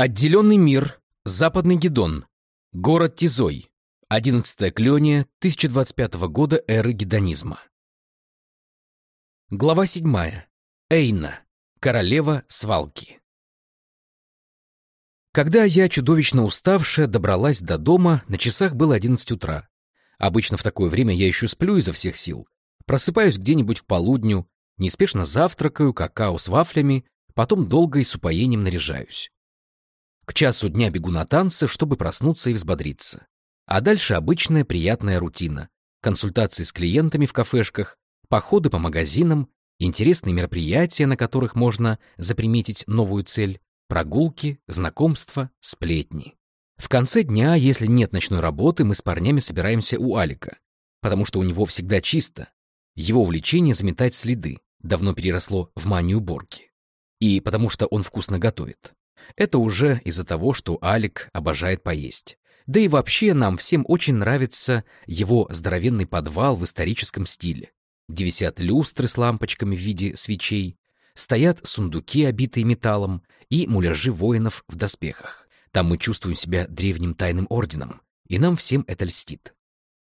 Отделенный мир. Западный Гедон. Город Тизой. 11 клёния 1025 года эры гедонизма. Глава 7. Эйна. Королева свалки. Когда я, чудовищно уставшая, добралась до дома, на часах было 11 утра. Обычно в такое время я еще сплю изо всех сил. Просыпаюсь где-нибудь к полудню, неспешно завтракаю, какао с вафлями, потом долго и с упоением наряжаюсь. К часу дня бегу на танцы, чтобы проснуться и взбодриться. А дальше обычная приятная рутина. Консультации с клиентами в кафешках, походы по магазинам, интересные мероприятия, на которых можно заприметить новую цель, прогулки, знакомства, сплетни. В конце дня, если нет ночной работы, мы с парнями собираемся у Алика, потому что у него всегда чисто. Его увлечение заметать следы давно переросло в манию уборки. И потому что он вкусно готовит. Это уже из-за того, что Алик обожает поесть. Да и вообще нам всем очень нравится его здоровенный подвал в историческом стиле, где люстры с лампочками в виде свечей, стоят сундуки, обитые металлом, и муляжи воинов в доспехах. Там мы чувствуем себя древним тайным орденом, и нам всем это льстит.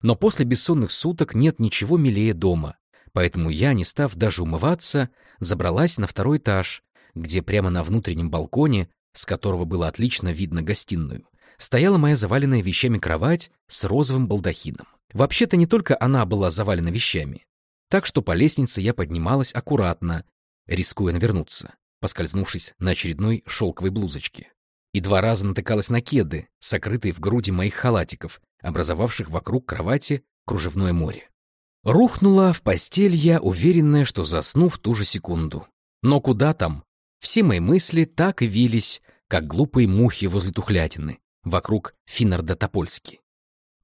Но после бессонных суток нет ничего милее дома, поэтому я, не став даже умываться, забралась на второй этаж, где прямо на внутреннем балконе, с которого было отлично видно гостиную, стояла моя заваленная вещами кровать с розовым балдахином. Вообще-то не только она была завалена вещами. Так что по лестнице я поднималась аккуратно, рискуя навернуться, поскользнувшись на очередной шелковой блузочке. И два раза натыкалась на кеды, сокрытые в груди моих халатиков, образовавших вокруг кровати кружевное море. Рухнула в постель я, уверенная, что засну в ту же секунду. Но куда там? Все мои мысли так и вились, как глупые мухи возле тухлятины, вокруг Финнарда Топольски.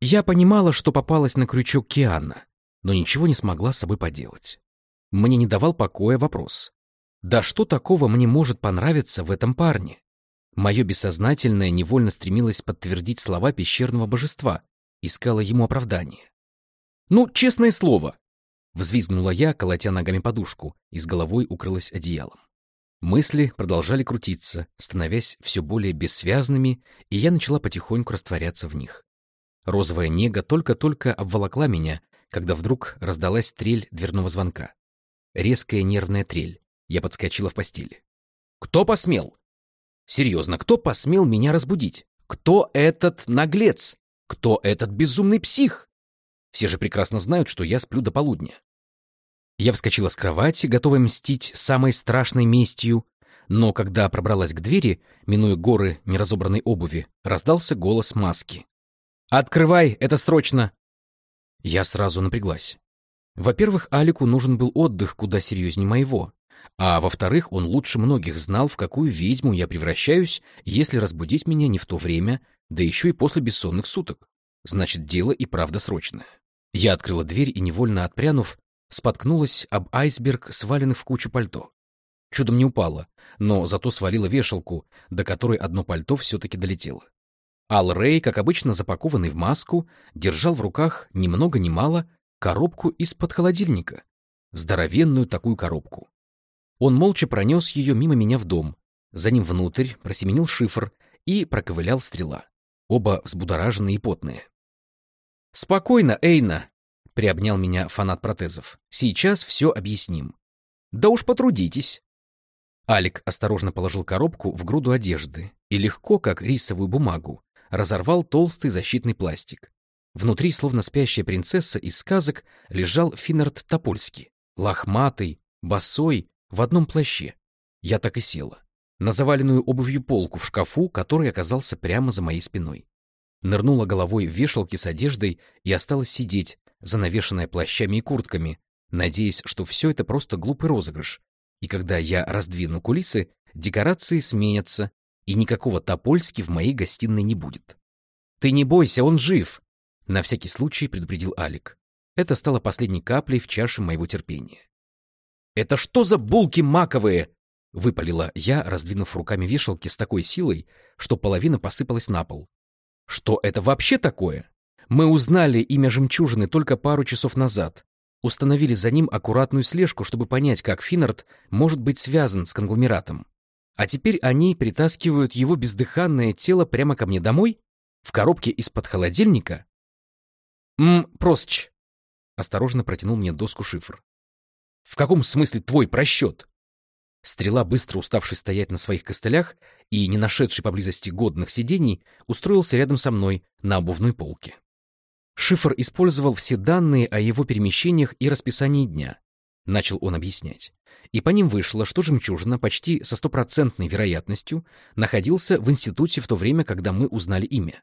Я понимала, что попалась на крючок Киана, но ничего не смогла с собой поделать. Мне не давал покоя вопрос. Да что такого мне может понравиться в этом парне? Мое бессознательное невольно стремилось подтвердить слова пещерного божества, искала ему оправдание. «Ну, честное слово!» — взвизгнула я, колотя ногами подушку, и с головой укрылась одеялом. Мысли продолжали крутиться, становясь все более бессвязными, и я начала потихоньку растворяться в них. Розовая нега только-только обволокла меня, когда вдруг раздалась трель дверного звонка. Резкая нервная трель. Я подскочила в постели. «Кто посмел?» «Серьезно, кто посмел меня разбудить? Кто этот наглец? Кто этот безумный псих?» Все же прекрасно знают, что я сплю до полудня. Я вскочила с кровати, готовая мстить самой страшной местью, но когда пробралась к двери, минуя горы неразобранной обуви, раздался голос маски. «Открывай, это срочно!» Я сразу напряглась. Во-первых, Алику нужен был отдых куда серьезнее моего, а во-вторых, он лучше многих знал, в какую ведьму я превращаюсь, если разбудить меня не в то время, да еще и после бессонных суток. Значит, дело и правда срочное. Я открыла дверь и, невольно отпрянув, споткнулась об айсберг, сваленный в кучу пальто. Чудом не упала, но зато свалила вешалку, до которой одно пальто все-таки долетело. Ал Рэй, как обычно запакованный в маску, держал в руках ни много ни мало коробку из-под холодильника. Здоровенную такую коробку. Он молча пронес ее мимо меня в дом, за ним внутрь просеменил шифр и проковылял стрела. Оба взбудораженные и потные. «Спокойно, Эйна!» — приобнял меня фанат протезов. «Сейчас все объясним». «Да уж потрудитесь». Алик осторожно положил коробку в груду одежды и легко, как рисовую бумагу, разорвал толстый защитный пластик. Внутри, словно спящая принцесса из сказок, лежал Финнард Топольский, лохматый, босой, в одном плаще. Я так и села. На заваленную обувью полку в шкафу, который оказался прямо за моей спиной. Нырнула головой в вешалки с одеждой и осталась сидеть, занавешенная плащами и куртками, надеясь, что все это просто глупый розыгрыш. И когда я раздвину кулисы, декорации сменятся, и никакого Топольски в моей гостиной не будет. «Ты не бойся, он жив!» — на всякий случай предупредил Алик. Это стало последней каплей в чаше моего терпения. «Это что за булки маковые?» — выпалила я, раздвинув руками вешалки с такой силой, что половина посыпалась на пол. «Что это вообще такое?» Мы узнали имя жемчужины только пару часов назад. Установили за ним аккуратную слежку, чтобы понять, как Финнард может быть связан с конгломератом. А теперь они притаскивают его бездыханное тело прямо ко мне домой? В коробке из-под холодильника? Мм, просч. Осторожно протянул мне доску шифр. В каком смысле твой просчет? Стрела, быстро уставший стоять на своих костылях и не нашедший поблизости годных сидений, устроился рядом со мной на обувной полке. Шифр использовал все данные о его перемещениях и расписании дня, начал он объяснять. И по ним вышло, что жемчужина почти со стопроцентной вероятностью находился в институте в то время, когда мы узнали имя.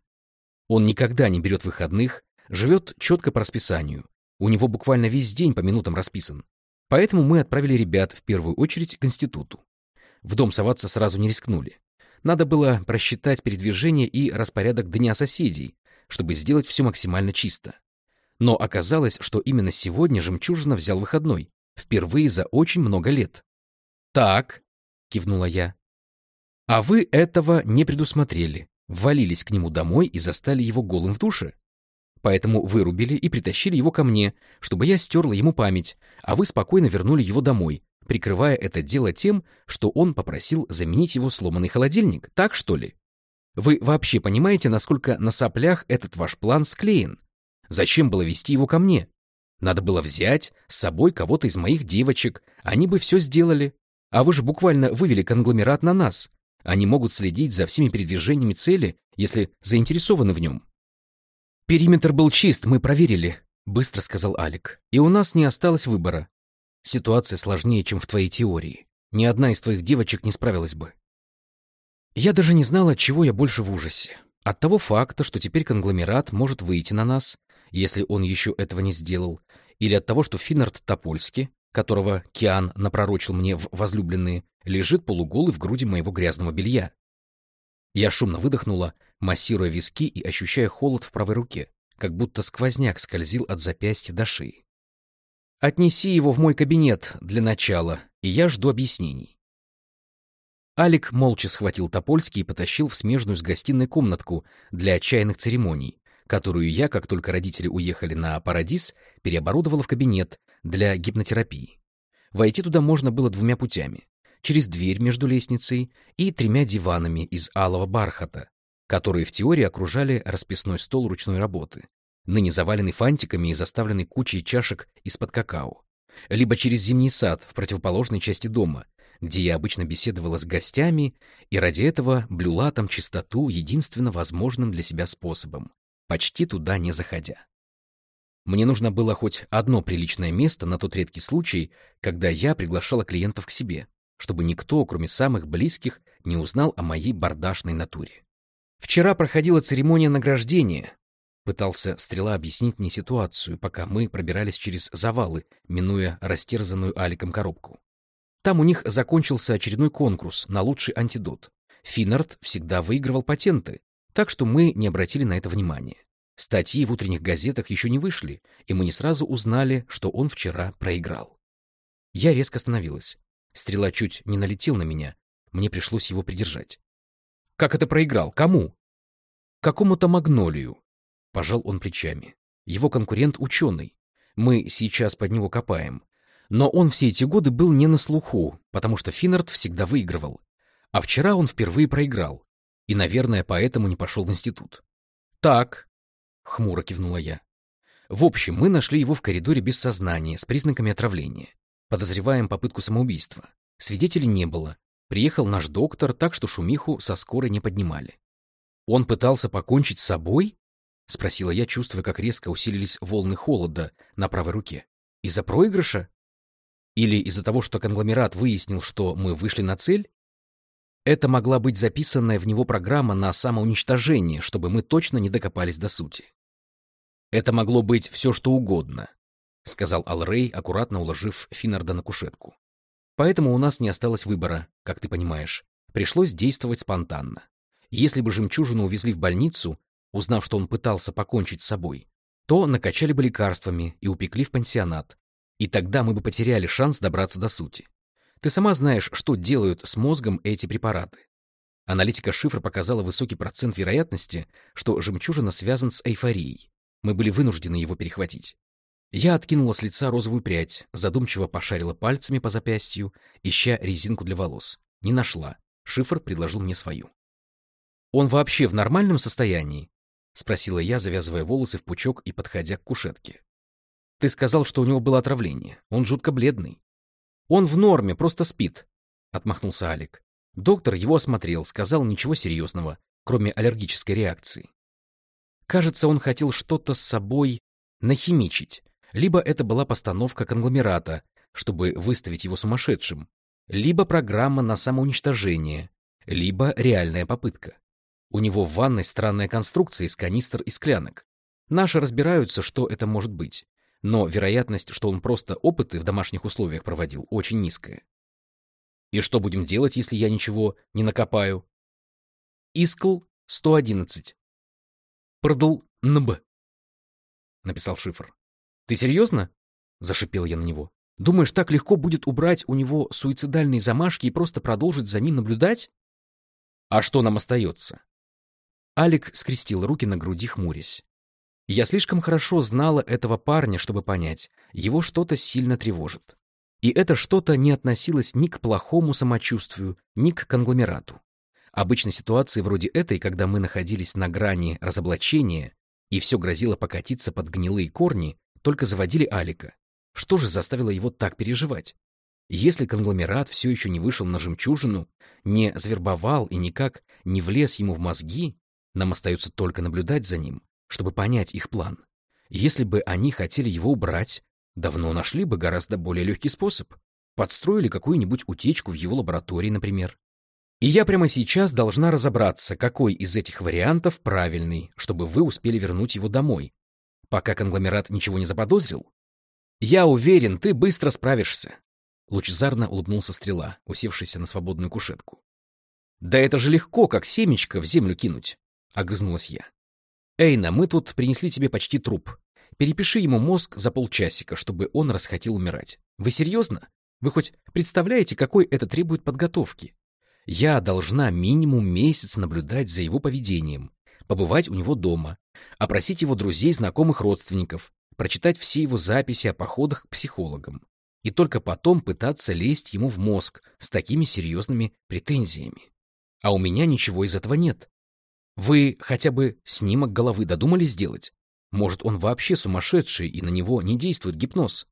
Он никогда не берет выходных, живет четко по расписанию. У него буквально весь день по минутам расписан. Поэтому мы отправили ребят в первую очередь к институту. В дом соваться сразу не рискнули. Надо было просчитать передвижение и распорядок дня соседей, чтобы сделать все максимально чисто. Но оказалось, что именно сегодня Жемчужина взял выходной, впервые за очень много лет. «Так», — кивнула я. «А вы этого не предусмотрели, ввалились к нему домой и застали его голым в душе?» Поэтому вырубили и притащили его ко мне, чтобы я стерла ему память, а вы спокойно вернули его домой, прикрывая это дело тем, что он попросил заменить его сломанный холодильник, так что ли? Вы вообще понимаете, насколько на соплях этот ваш план склеен? Зачем было вести его ко мне? Надо было взять с собой кого-то из моих девочек, они бы все сделали. А вы же буквально вывели конгломерат на нас. Они могут следить за всеми передвижениями цели, если заинтересованы в нем. «Периметр был чист, мы проверили», — быстро сказал Алик. «И у нас не осталось выбора. Ситуация сложнее, чем в твоей теории. Ни одна из твоих девочек не справилась бы». Я даже не знала, от чего я больше в ужасе. От того факта, что теперь конгломерат может выйти на нас, если он еще этого не сделал, или от того, что Финнард Топольский, которого Киан напророчил мне в возлюбленные, лежит полуголый в груди моего грязного белья. Я шумно выдохнула, массируя виски и ощущая холод в правой руке, как будто сквозняк скользил от запястья до шеи. «Отнеси его в мой кабинет для начала, и я жду объяснений». Алик молча схватил Топольский и потащил в смежную с гостиной комнатку для отчаянных церемоний, которую я, как только родители уехали на Парадис, переоборудовала в кабинет для гипнотерапии. Войти туда можно было двумя путями — через дверь между лестницей и тремя диванами из алого бархата, которые в теории окружали расписной стол ручной работы, ныне заваленный фантиками и заставленный кучей чашек из-под какао, либо через зимний сад в противоположной части дома, где я обычно беседовала с гостями и ради этого блюла там чистоту единственно возможным для себя способом, почти туда не заходя. Мне нужно было хоть одно приличное место на тот редкий случай, когда я приглашала клиентов к себе, чтобы никто, кроме самых близких, не узнал о моей бардашной натуре. Вчера проходила церемония награждения. Пытался Стрела объяснить мне ситуацию, пока мы пробирались через завалы, минуя растерзанную Аликом коробку. Там у них закончился очередной конкурс на лучший антидот. Финнард всегда выигрывал патенты, так что мы не обратили на это внимания. Статьи в утренних газетах еще не вышли, и мы не сразу узнали, что он вчера проиграл. Я резко остановилась. Стрела чуть не налетел на меня. Мне пришлось его придержать. Как это проиграл? Кому? Какому-то магнолию. Пожал он плечами. Его конкурент ученый. Мы сейчас под него копаем. Но он все эти годы был не на слуху, потому что Финнард всегда выигрывал. А вчера он впервые проиграл. И, наверное, поэтому не пошел в институт. Так, хмуро кивнула я. В общем, мы нашли его в коридоре без сознания, с признаками отравления. Подозреваем попытку самоубийства. Свидетелей не было, Приехал наш доктор, так что шумиху со скорой не поднимали. Он пытался покончить с собой? Спросила я, чувствуя, как резко усилились волны холода на правой руке. Из-за проигрыша? Или из-за того, что конгломерат выяснил, что мы вышли на цель? Это могла быть записанная в него программа на самоуничтожение, чтобы мы точно не докопались до сути. Это могло быть все, что угодно, — сказал Алрей, аккуратно уложив Финнарда на кушетку. Поэтому у нас не осталось выбора, как ты понимаешь. Пришлось действовать спонтанно. Если бы жемчужину увезли в больницу, узнав, что он пытался покончить с собой, то накачали бы лекарствами и упекли в пансионат. И тогда мы бы потеряли шанс добраться до сути. Ты сама знаешь, что делают с мозгом эти препараты. Аналитика шифра показала высокий процент вероятности, что жемчужина связан с эйфорией. Мы были вынуждены его перехватить. Я откинула с лица розовую прядь, задумчиво пошарила пальцами по запястью, ища резинку для волос. Не нашла. Шифр предложил мне свою. «Он вообще в нормальном состоянии?» — спросила я, завязывая волосы в пучок и подходя к кушетке. «Ты сказал, что у него было отравление. Он жутко бледный». «Он в норме, просто спит», — отмахнулся Алик. Доктор его осмотрел, сказал ничего серьезного, кроме аллергической реакции. Кажется, он хотел что-то с собой нахимичить, либо это была постановка конгломерата, чтобы выставить его сумасшедшим, либо программа на самоуничтожение, либо реальная попытка. У него в ванной странная конструкция из канистр и склянок. Наши разбираются, что это может быть, но вероятность, что он просто опыты в домашних условиях проводил, очень низкая. И что будем делать, если я ничего не накопаю? Искл 111. Продал НБ. Написал шифр. Ты серьезно? Зашипел я на него. Думаешь, так легко будет убрать у него суицидальные замашки и просто продолжить за ним наблюдать? А что нам остается? Алик скрестил руки на груди, хмурясь. Я слишком хорошо знала этого парня, чтобы понять, его что-то сильно тревожит. И это что-то не относилось ни к плохому самочувствию, ни к конгломерату. Обычно ситуации вроде этой, когда мы находились на грани разоблачения, и все грозило покатиться под гнилые корни, только заводили Алика. Что же заставило его так переживать? Если конгломерат все еще не вышел на жемчужину, не звербовал и никак не влез ему в мозги, нам остается только наблюдать за ним, чтобы понять их план. Если бы они хотели его убрать, Давно нашли бы гораздо более легкий способ. Подстроили какую-нибудь утечку в его лаборатории, например. И я прямо сейчас должна разобраться, какой из этих вариантов правильный, чтобы вы успели вернуть его домой, пока конгломерат ничего не заподозрил. Я уверен, ты быстро справишься. Лучезарно улыбнулся стрела, усевшийся на свободную кушетку. Да это же легко, как семечко в землю кинуть, огрызнулась я. Эйна, мы тут принесли тебе почти труп. Перепиши ему мозг за полчасика, чтобы он расхотел умирать. Вы серьезно? Вы хоть представляете, какой это требует подготовки? Я должна минимум месяц наблюдать за его поведением, побывать у него дома, опросить его друзей, знакомых, родственников, прочитать все его записи о походах к психологам и только потом пытаться лезть ему в мозг с такими серьезными претензиями. А у меня ничего из этого нет. Вы хотя бы снимок головы додумались сделать? Может, он вообще сумасшедший, и на него не действует гипноз?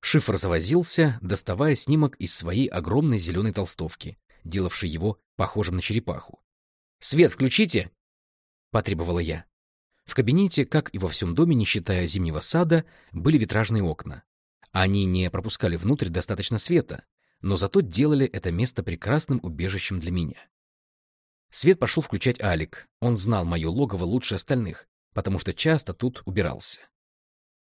Шифр завозился, доставая снимок из своей огромной зеленой толстовки, делавшей его похожим на черепаху. «Свет включите!» — потребовала я. В кабинете, как и во всем доме, не считая зимнего сада, были витражные окна. Они не пропускали внутрь достаточно света, но зато делали это место прекрасным убежищем для меня. Свет пошел включать Алик. Он знал мое логово лучше остальных, потому что часто тут убирался.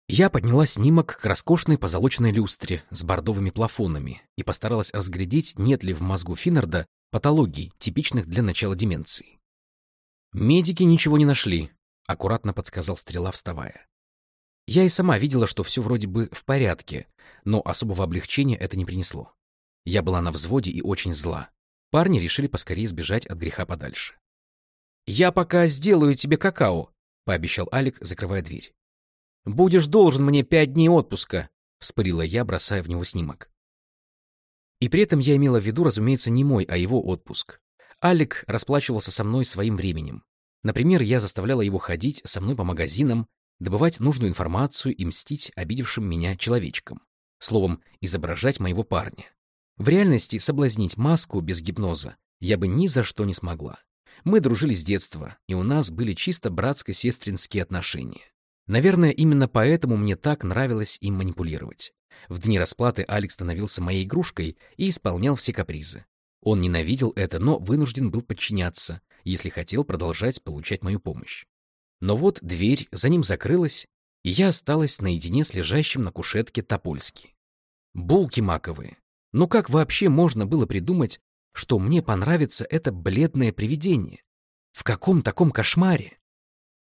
Я подняла снимок к роскошной позолоченной люстре с бордовыми плафонами и постаралась разглядеть, нет ли в мозгу Финнарда патологий, типичных для начала деменции. «Медики ничего не нашли», — аккуратно подсказал Стрела, вставая. Я и сама видела, что все вроде бы в порядке, но особого облегчения это не принесло. Я была на взводе и очень зла. Парни решили поскорее сбежать от греха подальше. «Я пока сделаю тебе какао», пообещал Алик, закрывая дверь. Будешь должен мне пять дней отпуска, вспылила я, бросая в него снимок. И при этом я имела в виду, разумеется, не мой, а его отпуск. Алик расплачивался со мной своим временем. Например, я заставляла его ходить со мной по магазинам, добывать нужную информацию и мстить обидевшим меня человечкам. Словом, изображать моего парня. В реальности соблазнить маску без гипноза я бы ни за что не смогла. Мы дружили с детства, и у нас были чисто братско-сестринские отношения. Наверное, именно поэтому мне так нравилось им манипулировать. В дни расплаты Алекс становился моей игрушкой и исполнял все капризы. Он ненавидел это, но вынужден был подчиняться, если хотел продолжать получать мою помощь. Но вот дверь за ним закрылась, и я осталась наедине с лежащим на кушетке Топольски. Булки маковые. Но как вообще можно было придумать что мне понравится это бледное привидение. В каком таком кошмаре?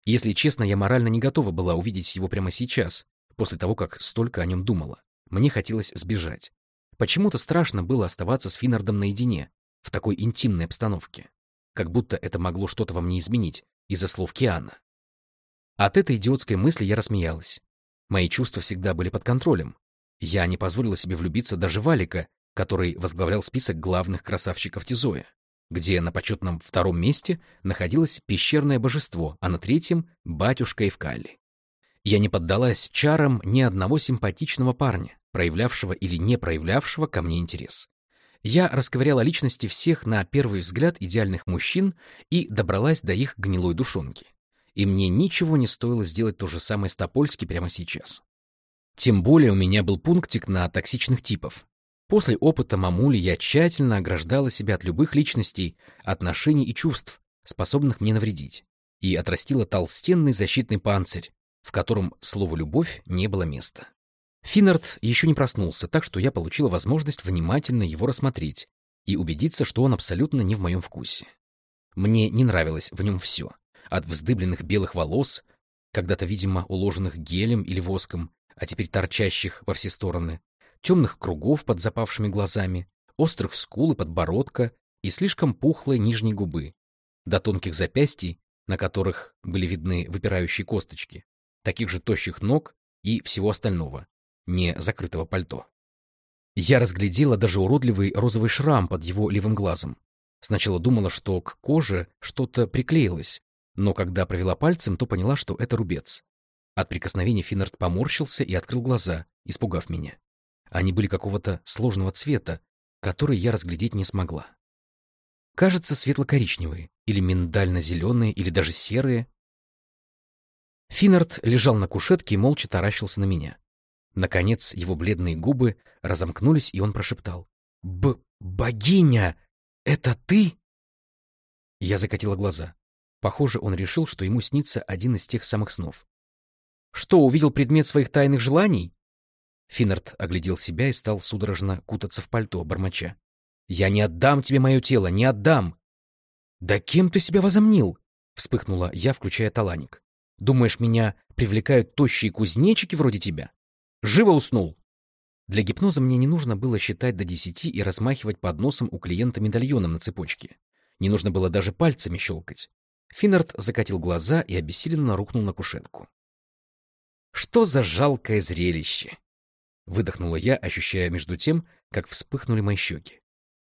Если честно, я морально не готова была увидеть его прямо сейчас, после того, как столько о нем думала. Мне хотелось сбежать. Почему-то страшно было оставаться с Финнардом наедине, в такой интимной обстановке. Как будто это могло что-то во мне изменить из-за слов Киана. От этой идиотской мысли я рассмеялась. Мои чувства всегда были под контролем. Я не позволила себе влюбиться даже в Алика, который возглавлял список главных красавчиков Тизоя. где на почетном втором месте находилось пещерное божество, а на третьем — батюшка Эвкали. Я не поддалась чарам ни одного симпатичного парня, проявлявшего или не проявлявшего ко мне интерес. Я расковыряла личности всех на первый взгляд идеальных мужчин и добралась до их гнилой душонки. И мне ничего не стоило сделать то же самое с Топольски прямо сейчас. Тем более у меня был пунктик на токсичных типов. После опыта мамули я тщательно ограждала себя от любых личностей, отношений и чувств, способных мне навредить, и отрастила толстенный защитный панцирь, в котором слову «любовь» не было места. Финнард еще не проснулся, так что я получила возможность внимательно его рассмотреть и убедиться, что он абсолютно не в моем вкусе. Мне не нравилось в нем все, от вздыбленных белых волос, когда-то, видимо, уложенных гелем или воском, а теперь торчащих во все стороны, темных кругов под запавшими глазами, острых скул и подбородка и слишком пухлой нижней губы, до тонких запястий, на которых были видны выпирающие косточки, таких же тощих ног и всего остального, не закрытого пальто. Я разглядела даже уродливый розовый шрам под его левым глазом. Сначала думала, что к коже что-то приклеилось, но когда провела пальцем, то поняла, что это рубец. От прикосновения Финнард поморщился и открыл глаза, испугав меня. Они были какого-то сложного цвета, который я разглядеть не смогла. Кажется, светло-коричневые, или миндально-зеленые, или даже серые. Финнард лежал на кушетке и молча таращился на меня. Наконец его бледные губы разомкнулись, и он прошептал. «Б... богиня! Это ты?» Я закатила глаза. Похоже, он решил, что ему снится один из тех самых снов. Что, увидел предмет своих тайных желаний? Финнард оглядел себя и стал судорожно кутаться в пальто, бормоча. «Я не отдам тебе мое тело, не отдам!» «Да кем ты себя возомнил?» — вспыхнула я, включая таланик. «Думаешь, меня привлекают тощие кузнечики вроде тебя? Живо уснул!» Для гипноза мне не нужно было считать до десяти и размахивать под носом у клиента медальоном на цепочке. Не нужно было даже пальцами щелкать. Финнард закатил глаза и обессиленно рухнул на кушетку. Что за жалкое зрелище! Выдохнула я, ощущая между тем, как вспыхнули мои щеки.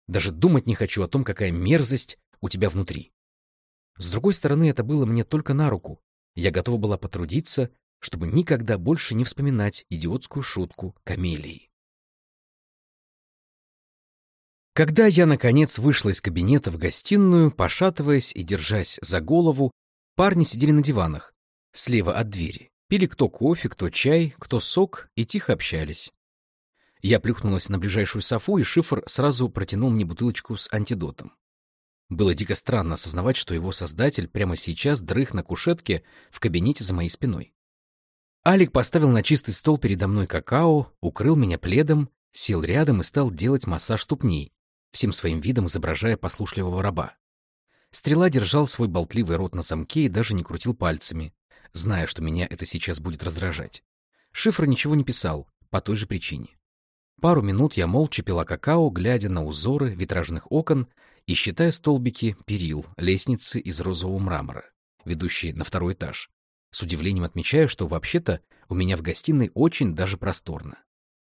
Даже думать не хочу о том, какая мерзость у тебя внутри. С другой стороны, это было мне только на руку. Я готова была потрудиться, чтобы никогда больше не вспоминать идиотскую шутку камелии. Когда я, наконец, вышла из кабинета в гостиную, пошатываясь и держась за голову, парни сидели на диванах, слева от двери. Пили кто кофе, кто чай, кто сок и тихо общались. Я плюхнулась на ближайшую софу, и шифр сразу протянул мне бутылочку с антидотом. Было дико странно осознавать, что его создатель прямо сейчас дрых на кушетке в кабинете за моей спиной. Алик поставил на чистый стол передо мной какао, укрыл меня пледом, сел рядом и стал делать массаж ступней, всем своим видом изображая послушливого раба. Стрела держал свой болтливый рот на замке и даже не крутил пальцами, зная, что меня это сейчас будет раздражать. Шифр ничего не писал, по той же причине. Пару минут я молча пила какао, глядя на узоры витражных окон и считая столбики перил лестницы из розового мрамора, ведущие на второй этаж. С удивлением отмечаю, что вообще-то у меня в гостиной очень даже просторно.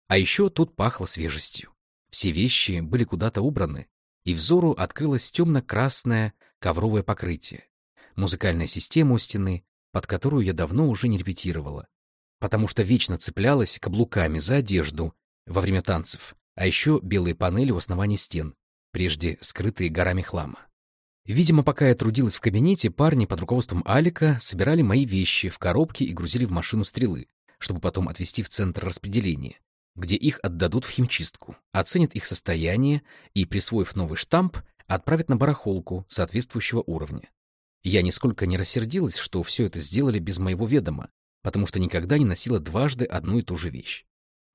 А еще тут пахло свежестью. Все вещи были куда-то убраны, и взору открылось темно-красное ковровое покрытие, музыкальная система у стены, под которую я давно уже не репетировала, потому что вечно цеплялась каблуками за одежду во время танцев, а еще белые панели у основания стен, прежде скрытые горами хлама. Видимо, пока я трудилась в кабинете, парни под руководством Алика собирали мои вещи в коробки и грузили в машину стрелы, чтобы потом отвезти в центр распределения, где их отдадут в химчистку, оценят их состояние и, присвоив новый штамп, отправят на барахолку соответствующего уровня. Я нисколько не рассердилась, что все это сделали без моего ведома, потому что никогда не носила дважды одну и ту же вещь.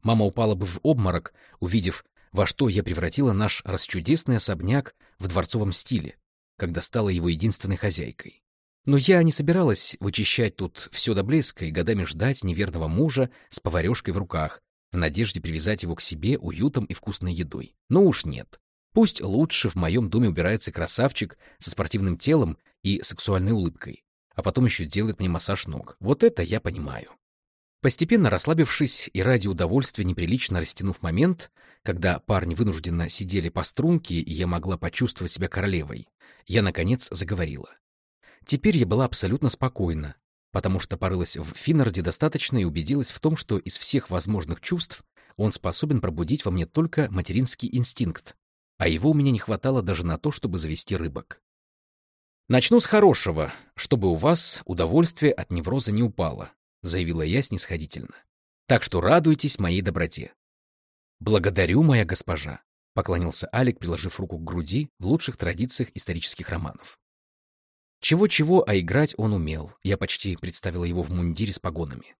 Мама упала бы в обморок, увидев, во что я превратила наш расчудесный особняк в дворцовом стиле, когда стала его единственной хозяйкой. Но я не собиралась вычищать тут все до блеска и годами ждать неверного мужа с поварешкой в руках, в надежде привязать его к себе уютом и вкусной едой. Но уж нет. Пусть лучше в моем доме убирается красавчик со спортивным телом и сексуальной улыбкой, а потом еще делает мне массаж ног. Вот это я понимаю. Постепенно расслабившись и ради удовольствия неприлично растянув момент, когда парни вынужденно сидели по струнке, и я могла почувствовать себя королевой, я, наконец, заговорила. Теперь я была абсолютно спокойна, потому что порылась в Финнарде достаточно и убедилась в том, что из всех возможных чувств он способен пробудить во мне только материнский инстинкт, а его у меня не хватало даже на то, чтобы завести рыбок. «Начну с хорошего, чтобы у вас удовольствие от невроза не упало», заявила я снисходительно. «Так что радуйтесь моей доброте». «Благодарю, моя госпожа», — поклонился Алик, приложив руку к груди в лучших традициях исторических романов. Чего-чего, а играть он умел. Я почти представила его в мундире с погонами.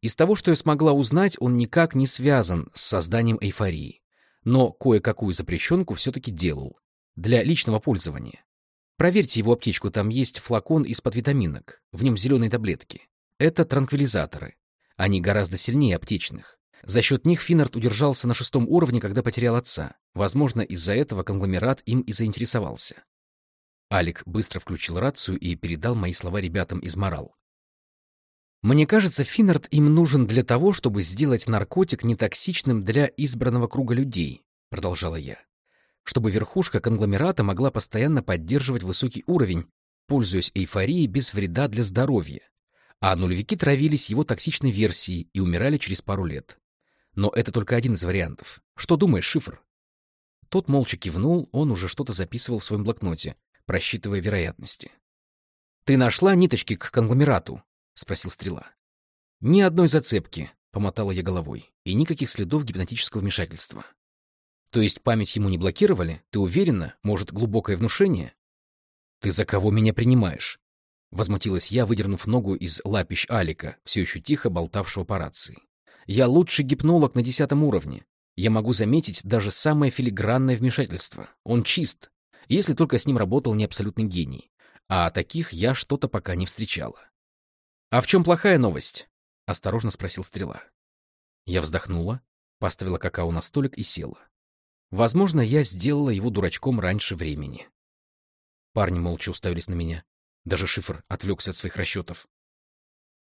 Из того, что я смогла узнать, он никак не связан с созданием эйфории. Но кое-какую запрещенку все-таки делал. Для личного пользования. Проверьте его аптечку, там есть флакон из-под витаминок. В нем зеленые таблетки. Это транквилизаторы. Они гораздо сильнее аптечных. За счет них Финнард удержался на шестом уровне, когда потерял отца. Возможно, из-за этого конгломерат им и заинтересовался. Алик быстро включил рацию и передал мои слова ребятам из Морал. «Мне кажется, Финнард им нужен для того, чтобы сделать наркотик нетоксичным для избранного круга людей», — продолжала я. «Чтобы верхушка конгломерата могла постоянно поддерживать высокий уровень, пользуясь эйфорией без вреда для здоровья. А нулевики травились его токсичной версией и умирали через пару лет. Но это только один из вариантов. Что думаешь, шифр?» Тот молча кивнул, он уже что-то записывал в своем блокноте, просчитывая вероятности. «Ты нашла ниточки к конгломерату?» — спросил Стрела. «Ни одной зацепки», — помотала я головой, «и никаких следов гипнотического вмешательства». «То есть память ему не блокировали? Ты уверена? Может, глубокое внушение?» «Ты за кого меня принимаешь?» Возмутилась я, выдернув ногу из лапищ Алика, все еще тихо болтавшего по рации. «Я лучший гипнолог на десятом уровне. Я могу заметить даже самое филигранное вмешательство. Он чист, если только с ним работал не абсолютный гений. А таких я что-то пока не встречала. «А в чем плохая новость?» — осторожно спросил Стрела. Я вздохнула, поставила какао на столик и села. Возможно, я сделала его дурачком раньше времени. Парни молча уставились на меня. Даже шифр отвлекся от своих расчетов.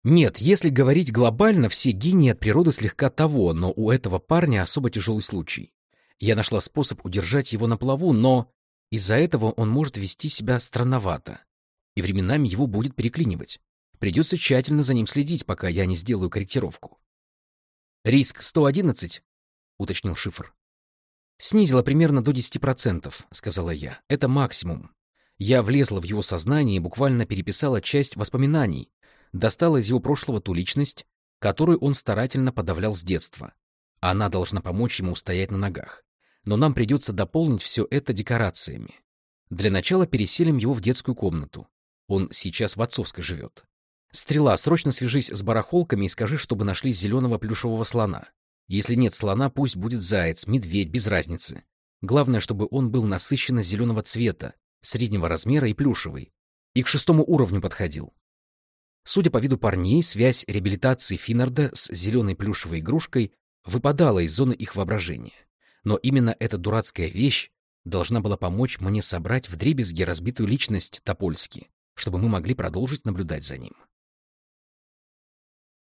Нет, если говорить глобально, все гении от природы слегка того, но у этого парня особо тяжелый случай. Я нашла способ удержать его на плаву, но из-за этого он может вести себя странновато, и временами его будет переклинивать. Придется тщательно за ним следить, пока я не сделаю корректировку. «Риск 111?» — уточнил шифр. «Снизила примерно до 10%, — сказала я. Это максимум. Я влезла в его сознание и буквально переписала часть воспоминаний, достала из его прошлого ту личность, которую он старательно подавлял с детства. Она должна помочь ему устоять на ногах но нам придется дополнить все это декорациями. Для начала переселим его в детскую комнату. Он сейчас в отцовской живет. Стрела, срочно свяжись с барахолками и скажи, чтобы нашли зеленого плюшевого слона. Если нет слона, пусть будет заяц, медведь, без разницы. Главное, чтобы он был насыщенно зеленого цвета, среднего размера и плюшевый. И к шестому уровню подходил. Судя по виду парней, связь реабилитации Финнарда с зеленой плюшевой игрушкой выпадала из зоны их воображения. Но именно эта дурацкая вещь должна была помочь мне собрать вдребезги разбитую личность Топольски, чтобы мы могли продолжить наблюдать за ним.